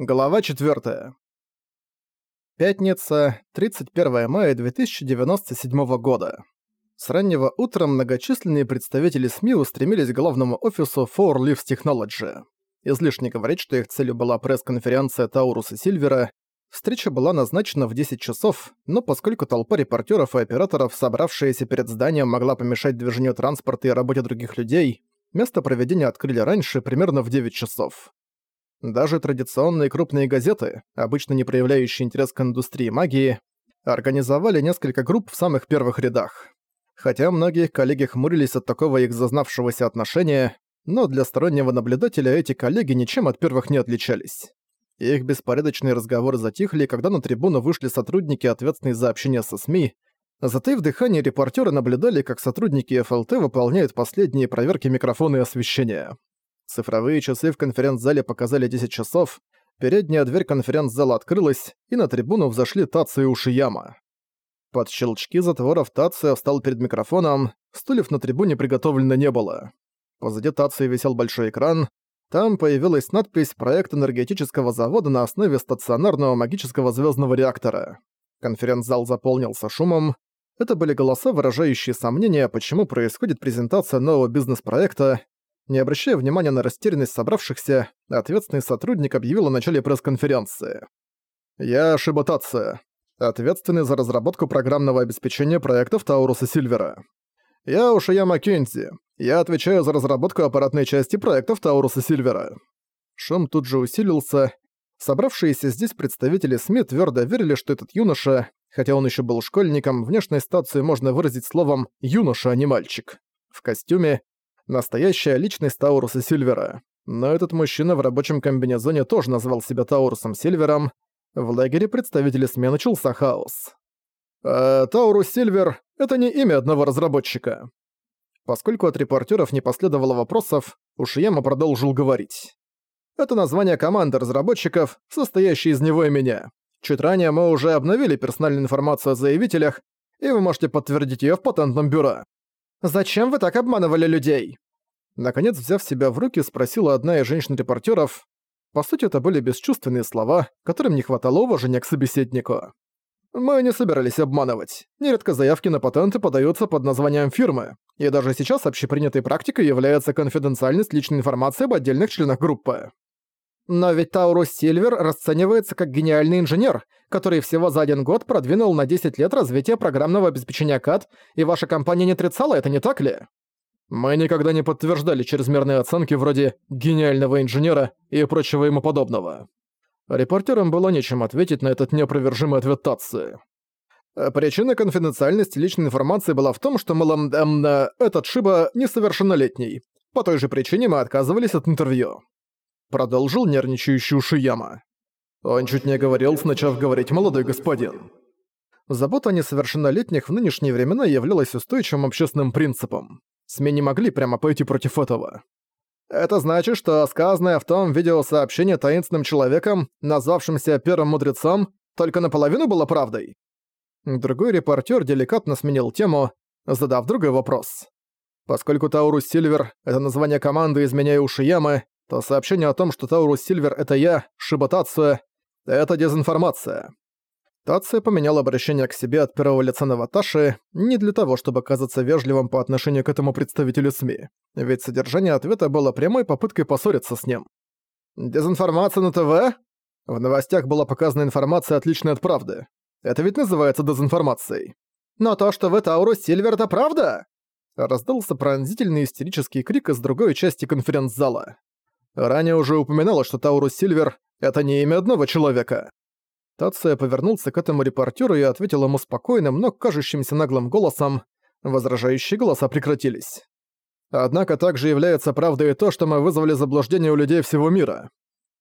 Глава 4. Пятница, 31 мая 2097 года. С раннего утра многочисленные представители СМИ устремились к главному офису Four Leaves Technology. Излишне говорить, что их целью была пресс-конференция Тауруса Сильвера. Встреча была назначена в 10 часов, но поскольку толпа репортеров и операторов, собравшаяся перед зданием, могла помешать движению транспорта и работе других людей, место проведения открыли раньше, примерно в 9 часов. Даже традиционные крупные газеты, обычно не проявляющие интерес к индустрии магии, организовали несколько групп в самых первых рядах. Хотя многие коллеги хмурились от такого их зазнавшегося отношения, но для стороннего наблюдателя эти коллеги ничем от первых не отличались. Их беспорядочные разговоры затихли, когда на трибуну вышли сотрудники, ответственные за общение со СМИ. Затаив дыхание, репортеры наблюдали, как сотрудники ФЛТ выполняют последние проверки микрофона и освещения. Цифровые часы в конференц-зале показали 10 часов, передняя дверь конференц-зала открылась, и на трибуну взошли Тацу и Ушияма. Под щелчки затворов Тация встал перед микрофоном, стульев на трибуне приготовлено не было. Позади Тации висел большой экран, там появилась надпись «Проект энергетического завода на основе стационарного магического звездного реактора». Конференц-зал заполнился шумом. Это были голоса, выражающие сомнения, почему происходит презентация нового бизнес-проекта, не обращая внимания на растерянность собравшихся, ответственный сотрудник объявил о начале пресс-конференции. «Я Шиботация, ответственный за разработку программного обеспечения проектов Тауруса Сильвера. Я Ушия Маккензи, я отвечаю за разработку аппаратной части проектов Тауруса Сильвера». Шум тут же усилился. Собравшиеся здесь представители СМИ твердо верили, что этот юноша, хотя он еще был школьником, внешней стацию можно выразить словом «юноша», а не «мальчик». В костюме, Настоящая личность Тауруса Сильвера. Но этот мужчина в рабочем комбинезоне тоже назвал себя Таурусом Сильвером. В лагере представители СМИ начался хаос. А Таурус Сильвер — это не имя одного разработчика. Поскольку от репортеров не последовало вопросов, Ушияма продолжил говорить. Это название команды разработчиков, состоящей из него и меня. Чуть ранее мы уже обновили персональную информацию о заявителях, и вы можете подтвердить ее в патентном бюро. Зачем вы так обманывали людей?» Наконец, взяв себя в руки, спросила одна из женщин-репортеров. По сути, это были бесчувственные слова, которым не хватало уважения к собеседнику. «Мы не собирались обманывать. Нередко заявки на патенты подаются под названием фирмы, и даже сейчас общепринятой практикой является конфиденциальность личной информации об отдельных членах группы. Но ведь Таурус Сильвер расценивается как гениальный инженер, который всего за один год продвинул на 10 лет развитие программного обеспечения КАТ, и ваша компания не отрицала это, не так ли? Мы никогда не подтверждали чрезмерные оценки вроде «гениального инженера» и прочего ему подобного. Репортерам было нечем ответить на этот неопровержимый ответ Татсы. Причина конфиденциальности личной информации была в том, что, мол, эм, э, этот Шиба несовершеннолетний. По той же причине мы отказывались от интервью. Продолжил нервничающий Ушияма. Он чуть не говорил, начав говорить «молодой господин». Забота о несовершеннолетних в нынешние времена являлась устойчивым общественным принципом. СМИ не могли прямо пойти против этого. Это значит, что сказанное в том видеосообщении таинственным человеком, назвавшимся первым мудрецом, только наполовину было правдой? Другой репортер деликатно сменил тему, задав другой вопрос. Поскольку Taurus Silver — это название команды из меня и Ушиямы, то сообщение о том, что Taurus Silver — это я, Шиба это дезинформация. Тацуя поменял обращение к себе от первого лица на watashi не для того, чтобы казаться вежливым по отношению к этому представителю СМИ, ведь содержание ответа было прямой попыткой поссориться с ним. «Дезинформация на ТВ?» В новостях была показана информация, отличная от правды. Это ведь называется дезинформацией. «Но то, что вы Таурус Сильвер, это правда?» Раздался пронзительный истерический крик из другой части конференц-зала. Ранее уже упоминалось, что Таурус Сильвер — это не имя одного человека. Тация повернулся к этому репортеру и ответил ему спокойным, но кажущимся наглым голосом. Возражающие голоса прекратились. Однако также является правдой и то, что мы вызвали заблуждение у людей всего мира.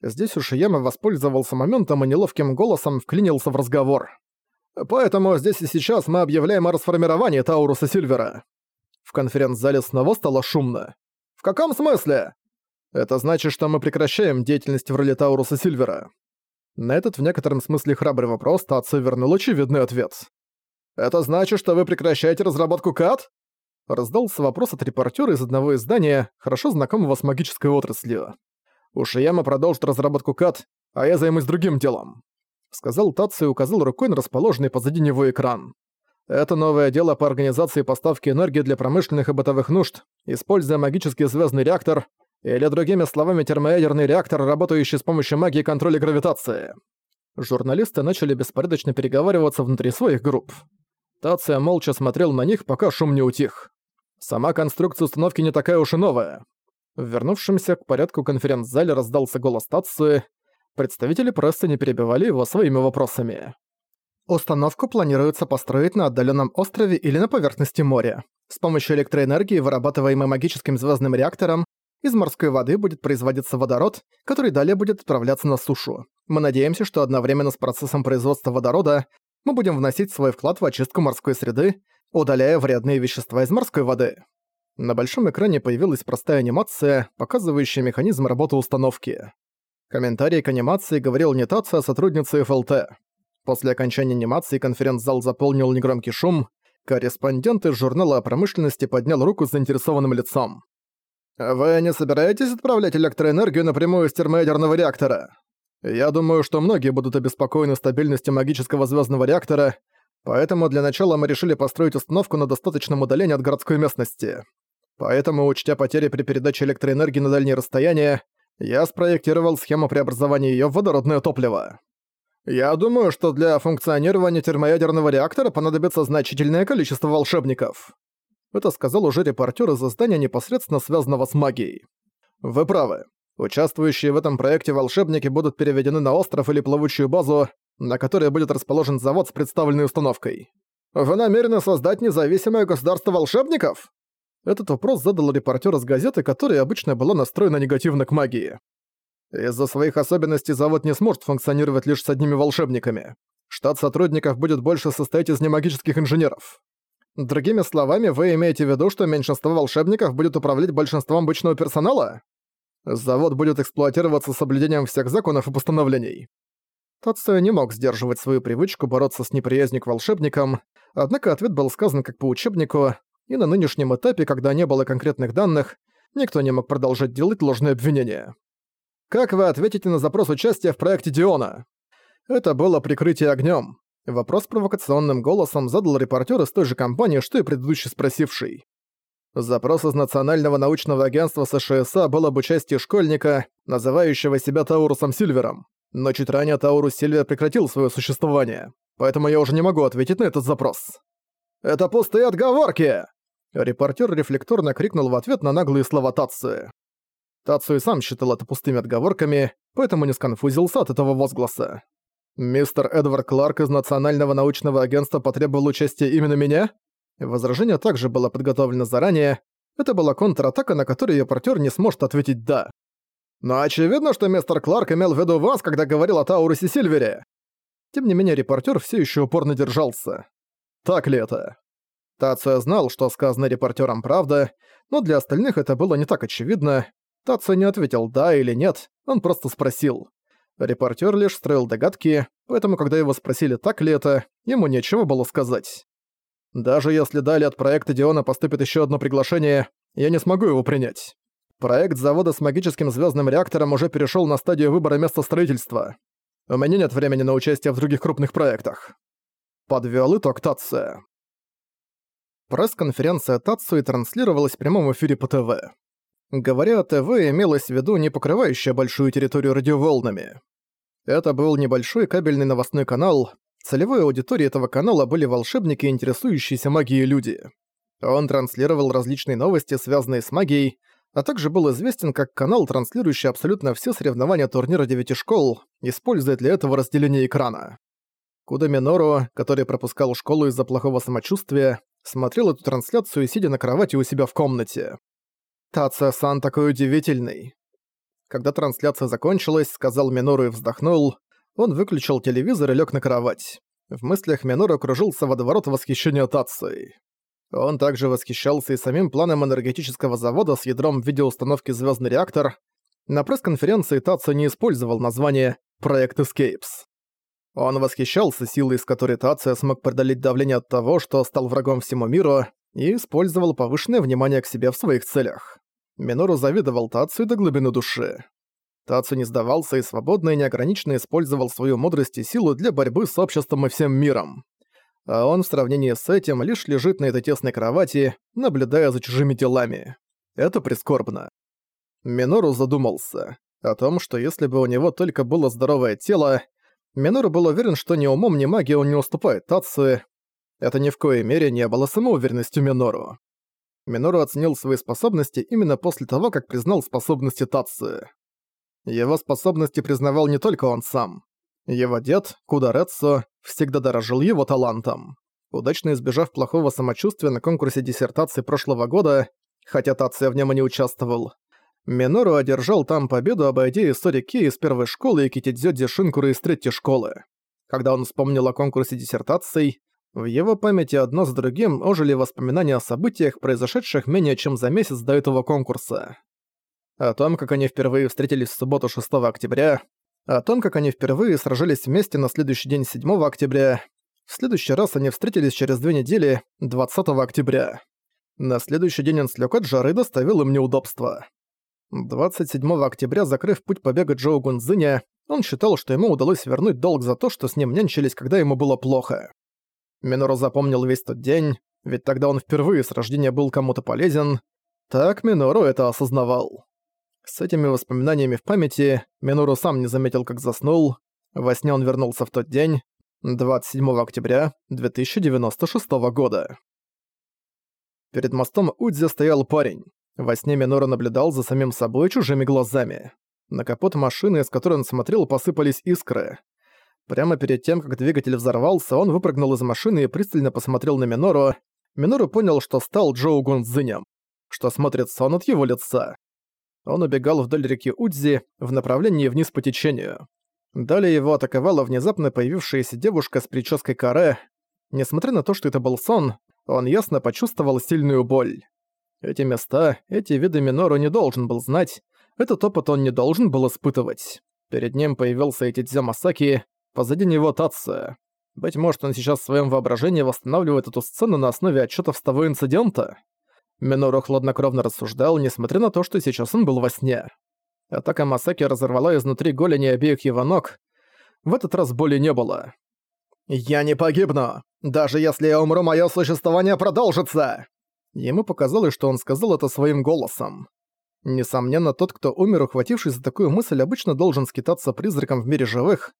Здесь уж Яма воспользовался моментом и неловким голосом вклинился в разговор. Поэтому здесь и сейчас мы объявляем о расформировании Тауруса Сильвера. В конференц-зале снова стало шумно. «В каком смысле?» Это значит, что мы прекращаем деятельность в роли Тауруса Сильвера. На этот в некотором смысле храбрый вопрос Тацу вернул очевидный ответ. «Это значит, что вы прекращаете разработку КАТ?» Раздался вопрос от репортера из одного издания, хорошо знакомого с магической отраслью. Ушияма продолжит разработку КАТ, а я займусь другим делом», — сказал Татсу и указал рукой на расположенный позади него экран. «Это новое дело по организации поставки энергии для промышленных и бытовых нужд, используя магический звездный реактор, или, другими словами, термоядерный реактор, работающий с помощью магии контроля гравитации». Журналисты начали беспорядочно переговариваться внутри своих групп. Тация молча смотрел на них, пока шум не утих. Сама конструкция установки не такая уж и новая. В вернувшемся к порядку конференц-зале раздался голос Тации. Представители прессы не перебивали его своими вопросами. Установку планируется построить на отдаленном острове или на поверхности моря. С помощью электроэнергии, вырабатываемой магическим звездным реактором, из морской воды будет производиться водород, который далее будет отправляться на сушу. Мы надеемся, что одновременно с процессом производства водорода мы будем вносить свой вклад в очистку морской среды, удаляя вредные вещества из морской воды. На большом экране появилась простая анимация, показывающая механизм работы установки. Комментарий к анимации говорил не Тация, а сотрудница ФЛТ. После окончания анимации конференц-зал заполнил негромкий шум. Корреспондент из журнала о промышленности поднял руку с заинтересованным лицом. «Вы не собираетесь отправлять электроэнергию напрямую из термоядерного реактора? Я думаю, что многие будут обеспокоены стабильностью магического звездного реактора, поэтому для начала мы решили построить установку на достаточном удалении от городской местности. Поэтому, учтя потери при передаче электроэнергии на дальние расстояния, я спроектировал схему преобразования её в водородное топливо. Я думаю, что для функционирования термоядерного реактора понадобится значительное количество волшебников. Это сказал уже репортер из издания, непосредственно связанного с магией. Вы правы. Участвующие в этом проекте волшебники будут переведены на остров или плавучую базу, на которой будет расположен завод с представленной установкой. Вы намерены создать независимое государство волшебников? Этот вопрос задал репортер из газеты, которая обычно была настроена негативно к магии. Из-за своих особенностей завод не сможет функционировать лишь с одними волшебниками. Штат сотрудников будет больше состоять из немагических инженеров. Другими словами, вы имеете в виду, что меньшинство волшебников будет управлять большинством обычного персонала? Завод будет эксплуатироваться с соблюдением всех законов и постановлений. Тацио не мог сдерживать свою привычку бороться с неприязнью к волшебникам, однако ответ был сказан как по учебнику, и на нынешнем этапе, когда не было конкретных данных, никто не мог продолжать делать ложные обвинения. «Как вы ответите на запрос участия в проекте Диона?» Это было прикрытие огнем. Вопрос провокационным голосом задал репортер из той же компании, что и предыдущий спросивший. Запрос из Национального научного агентства США был об участии школьника, называющего себя Таурусом Сильвером. Но чуть ранее Таурус Сильвер прекратил свое существование, поэтому я уже не могу ответить на этот запрос. «Это пустые отговорки!» Репортер рефлекторно крикнул в ответ на наглые слова Татсу. Татсу и сам считал это пустыми отговорками, поэтому не сконфузился от этого возгласа. «Мистер Эдвард Кларк из Национального научного агентства потребовал участия именно меня?» Возражение также было подготовлено заранее. Это была контратака, на которую репортер не сможет ответить «да». «Но очевидно, что мистер Кларк имел в виду вас, когда говорил о Таурусе Сильвере». Тем не менее, репортер все еще упорно держался. Так ли это? Тацио знал, что сказано репортером правда, но для остальных это было не так очевидно. Тацио не ответил «да» или «нет», он просто спросил. Репортер лишь строил догадки, поэтому когда его спросили, так ли это, ему нечего было сказать. Даже если далее от проекта Диона поступит еще одно приглашение, я не смогу его принять. Проект завода с магическим звездным реактором уже перешел на стадию выбора места строительства. У меня нет времени на участие в других крупных проектах. Подвёл итог Татсо. Пресс-конференция Тацуи транслировалась в прямом эфире по ТВ. Говоря о ТВ, имелось в виду не покрывающая большую территорию радиоволнами. Это был небольшой кабельный новостной канал. Целевой аудиторией этого канала были волшебники, интересующиеся магией люди. Он транслировал различные новости, связанные с магией, а также был известен как канал, транслирующий абсолютно все соревнования турнира девяти школ, используя для этого разделение экрана. Куда Минору, который пропускал школу из-за плохого самочувствия, смотрел эту трансляцию, сидя на кровати у себя в комнате. «Тация-сан такой удивительный». Когда трансляция закончилась, сказал Минору и вздохнул, он выключил телевизор и лег на кровать. В мыслях Минору кружился водоворот восхищения Тацией. Он также восхищался и самим планом энергетического завода с ядром в виде установки «Звездный реактор». На пресс-конференции Тацио не использовал название «Проект Escapes». Он восхищался силой, с которой Тация смог преодолеть давление от того, что стал врагом всему миру, и использовал повышенное внимание к себе в своих целях. Минору завидовал Тацию до глубины души. Тацу не сдавался и свободно и неограниченно использовал свою мудрость и силу для борьбы с обществом и всем миром. А он в сравнении с этим лишь лежит на этой тесной кровати, наблюдая за чужими делами. Это прискорбно. Минору задумался о том, что если бы у него только было здоровое тело, Минору был уверен, что ни умом, ни магией он не уступает Тацу. Это ни в коей мере не было самоуверенностью Минору. Минору оценил свои способности именно после того, как признал способности Тацу. Его способности признавал не только он сам. Его дед, Кудареццо, всегда дорожил его талантом. Удачно избежав плохого самочувствия на конкурсе диссертации прошлого года, хотя Тация в нем и не участвовал, Минору одержал там победу, обойдя Исори Ки из первой школы и Китидзёдзи Шинкуры из третьей школы. Когда он вспомнил о конкурсе диссертаций, в его памяти одно с другим ожили воспоминания о событиях, произошедших менее чем за месяц до этого конкурса о том, как они впервые встретились в субботу 6 октября, о том, как они впервые сражались вместе на следующий день 7 октября. В следующий раз они встретились через две недели, 20 октября. На следующий день он слег от жары доставил им неудобства. 27 октября, закрыв путь побега Джоу Гунзиня, он считал, что ему удалось вернуть долг за то, что с ним нянчились, когда ему было плохо. Минору запомнил весь тот день, ведь тогда он впервые с рождения был кому-то полезен. Так Минору это осознавал. С этими воспоминаниями в памяти Минору сам не заметил, как заснул. Во сне он вернулся в тот день, 27 октября 2096 года. Перед мостом Удзи стоял парень. Во сне Минору наблюдал за самим собой чужими глазами. На капот машины, из которой он смотрел, посыпались искры. Прямо перед тем, как двигатель взорвался, он выпрыгнул из машины и пристально посмотрел на Минору. Минору понял, что стал Джоу Гунзинем, что смотрит сон от его лица. Он убегал вдоль реки Удзи в направлении вниз по течению. Далее его атаковала внезапно появившаяся девушка с прической каре. Несмотря на то, что это был сон, он ясно почувствовал сильную боль. Эти места, эти виды Минору не должен был знать, этот опыт он не должен был испытывать. Перед ним появился Этидзё Масаки, позади него Татсо. Быть может, он сейчас в своем воображении восстанавливает эту сцену на основе отчетов с того инцидента? Минору хладнокровно рассуждал, несмотря на то, что сейчас он был во сне. Атака Масаки разорвала изнутри голени обеих его ног. В этот раз боли не было. «Я не погибну! Даже если я умру, мое существование продолжится!» Ему показалось, что он сказал это своим голосом. Несомненно, тот, кто умер, ухватившись за такую мысль, обычно должен скитаться призраком в мире живых.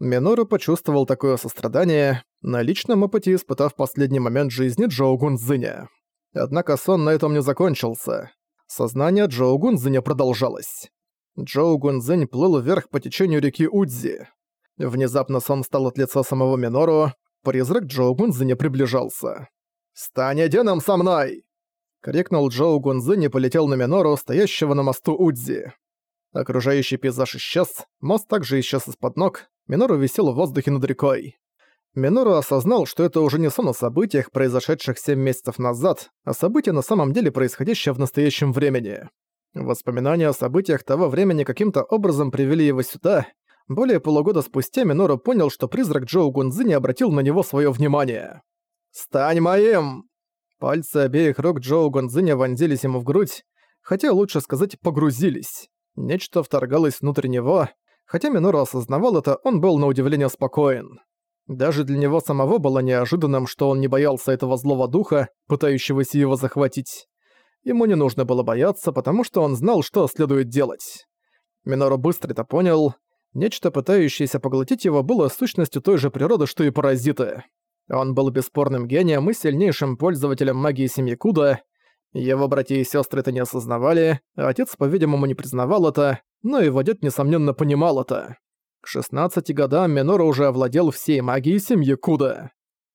Минору почувствовал такое сострадание, на личном опыте испытав последний момент жизни Джоу Гунзиня. Однако сон на этом не закончился. Сознание Джоу Гунзиня продолжалось. Джоу Гунзинь плыл вверх по течению реки Удзи. Внезапно сон стал от лица самого Минору, призрак Джоу Гунзиня приближался. «Стань единым со мной!» Крикнул Джоу Гунзинь и полетел на Минору, стоящего на мосту Удзи. Окружающий пейзаж исчез, мост также исчез из-под ног, Минору висел в воздухе над рекой. Минору осознал, что это уже не сон о событиях, произошедших 7 месяцев назад, а события на самом деле происходящие в настоящем времени. Воспоминания о событиях того времени каким-то образом привели его сюда. Более полугода спустя Минору понял, что призрак Джоу Гунзи не обратил на него свое внимание. «Стань моим!» Пальцы обеих рук Джоу Гунзиня вонзились ему в грудь, хотя лучше сказать «погрузились». Нечто вторгалось внутрь него. Хотя Минору осознавал это, он был на удивление спокоен. Даже для него самого было неожиданным, что он не боялся этого злого духа, пытающегося его захватить. Ему не нужно было бояться, потому что он знал, что следует делать. Минору быстро это понял. Нечто, пытающееся поглотить его, было сущностью той же природы, что и паразиты. Он был бесспорным гением и сильнейшим пользователем магии семьи Куда. Его братья и сестры это не осознавали, а отец, по-видимому, не признавал это, но его дед, несомненно, понимал это. К 16 годам Минору уже овладел всей магией семьи Куда.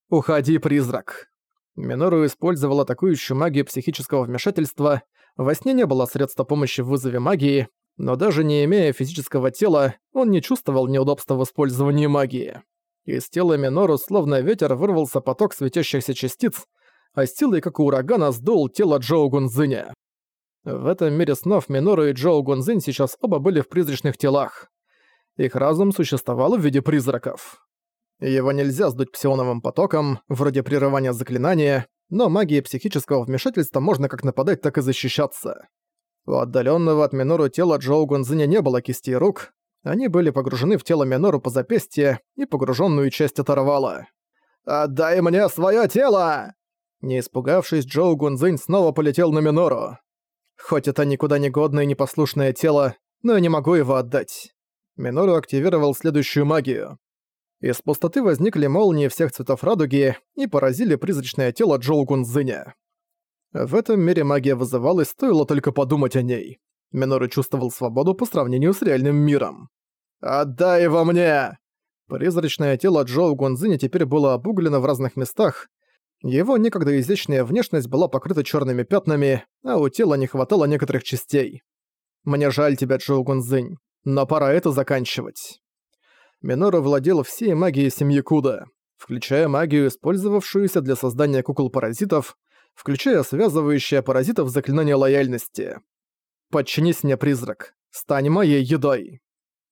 «Уходи, призрак!» Минору использовал атакующую магию психического вмешательства. Во сне не было средства помощи в вызове магии, но даже не имея физического тела, он не чувствовал неудобства в использовании магии. Из тела Минору словно ветер вырвался поток светящихся частиц, а силой, как у урагана, сдул тело Джоу Гунзиня. В этом мире снов Минору и Джоу Гунзинь сейчас оба были в призрачных телах. Их разум существовал в виде призраков. Его нельзя сдуть псионовым потоком, вроде прерывания заклинания, но магией психического вмешательства можно как нападать, так и защищаться. У отдаленного от Минору тела Джоу Гунзиня не было кисти и рук, они были погружены в тело Минору по запястье и погруженную часть оторвало. «Отдай мне свое тело!» Не испугавшись, Джоу Гунзинь снова полетел на Минору. Хоть это никуда не годное и непослушное тело, но я не могу его отдать. Минору активировал следующую магию. Из пустоты возникли молнии всех цветов радуги и поразили призрачное тело Джоу Гунзиня. В этом мире магия вызывалась, стоило только подумать о ней. Минору чувствовал свободу по сравнению с реальным миром. «Отдай его мне!» Призрачное тело Джоу Гунзиня теперь было обуглено в разных местах. Его некогда изящная внешность была покрыта черными пятнами, а у тела не хватало некоторых частей. «Мне жаль тебя, Джоу Гунзинь, но пора это заканчивать». Минору владел всей магией семьи Куда, включая магию, использовавшуюся для создания кукол-паразитов, включая связывающее паразитов заклинание лояльности. «Подчинись мне, призрак. Стань моей едой».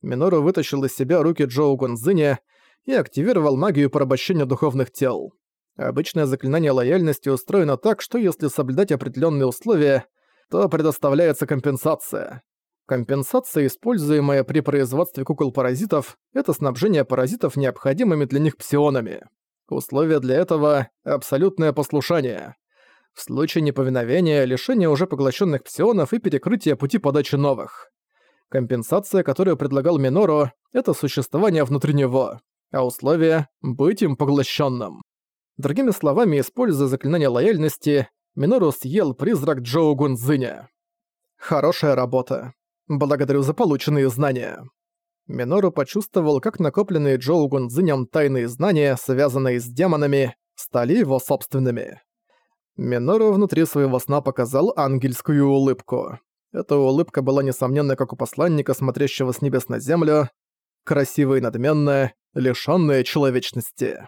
Минору вытащил из себя руки Джоу Гонзиня и активировал магию порабощения духовных тел. Обычное заклинание лояльности устроено так, что если соблюдать определенные условия, то предоставляется компенсация. Компенсация, используемая при производстве кукол-паразитов, это снабжение паразитов необходимыми для них псионами. Условие для этого – абсолютное послушание. В случае неповиновения – лишение уже поглощенных псионов и перекрытие пути подачи новых. Компенсация, которую предлагал Минору, это существование внутри него, а условие — быть им поглощенным. Другими словами, используя заклинание лояльности, Минору съел призрак Джоу Гунзиня. Хорошая работа. Благодарю за полученные знания. Минору почувствовал, как накопленные Джоу Гунзинем тайные знания, связанные с демонами, стали его собственными. Минору внутри своего сна показал ангельскую улыбку. Эта улыбка была несомненно как у посланника, смотрящего с небес на землю, красивая и надменная, лишённая человечности.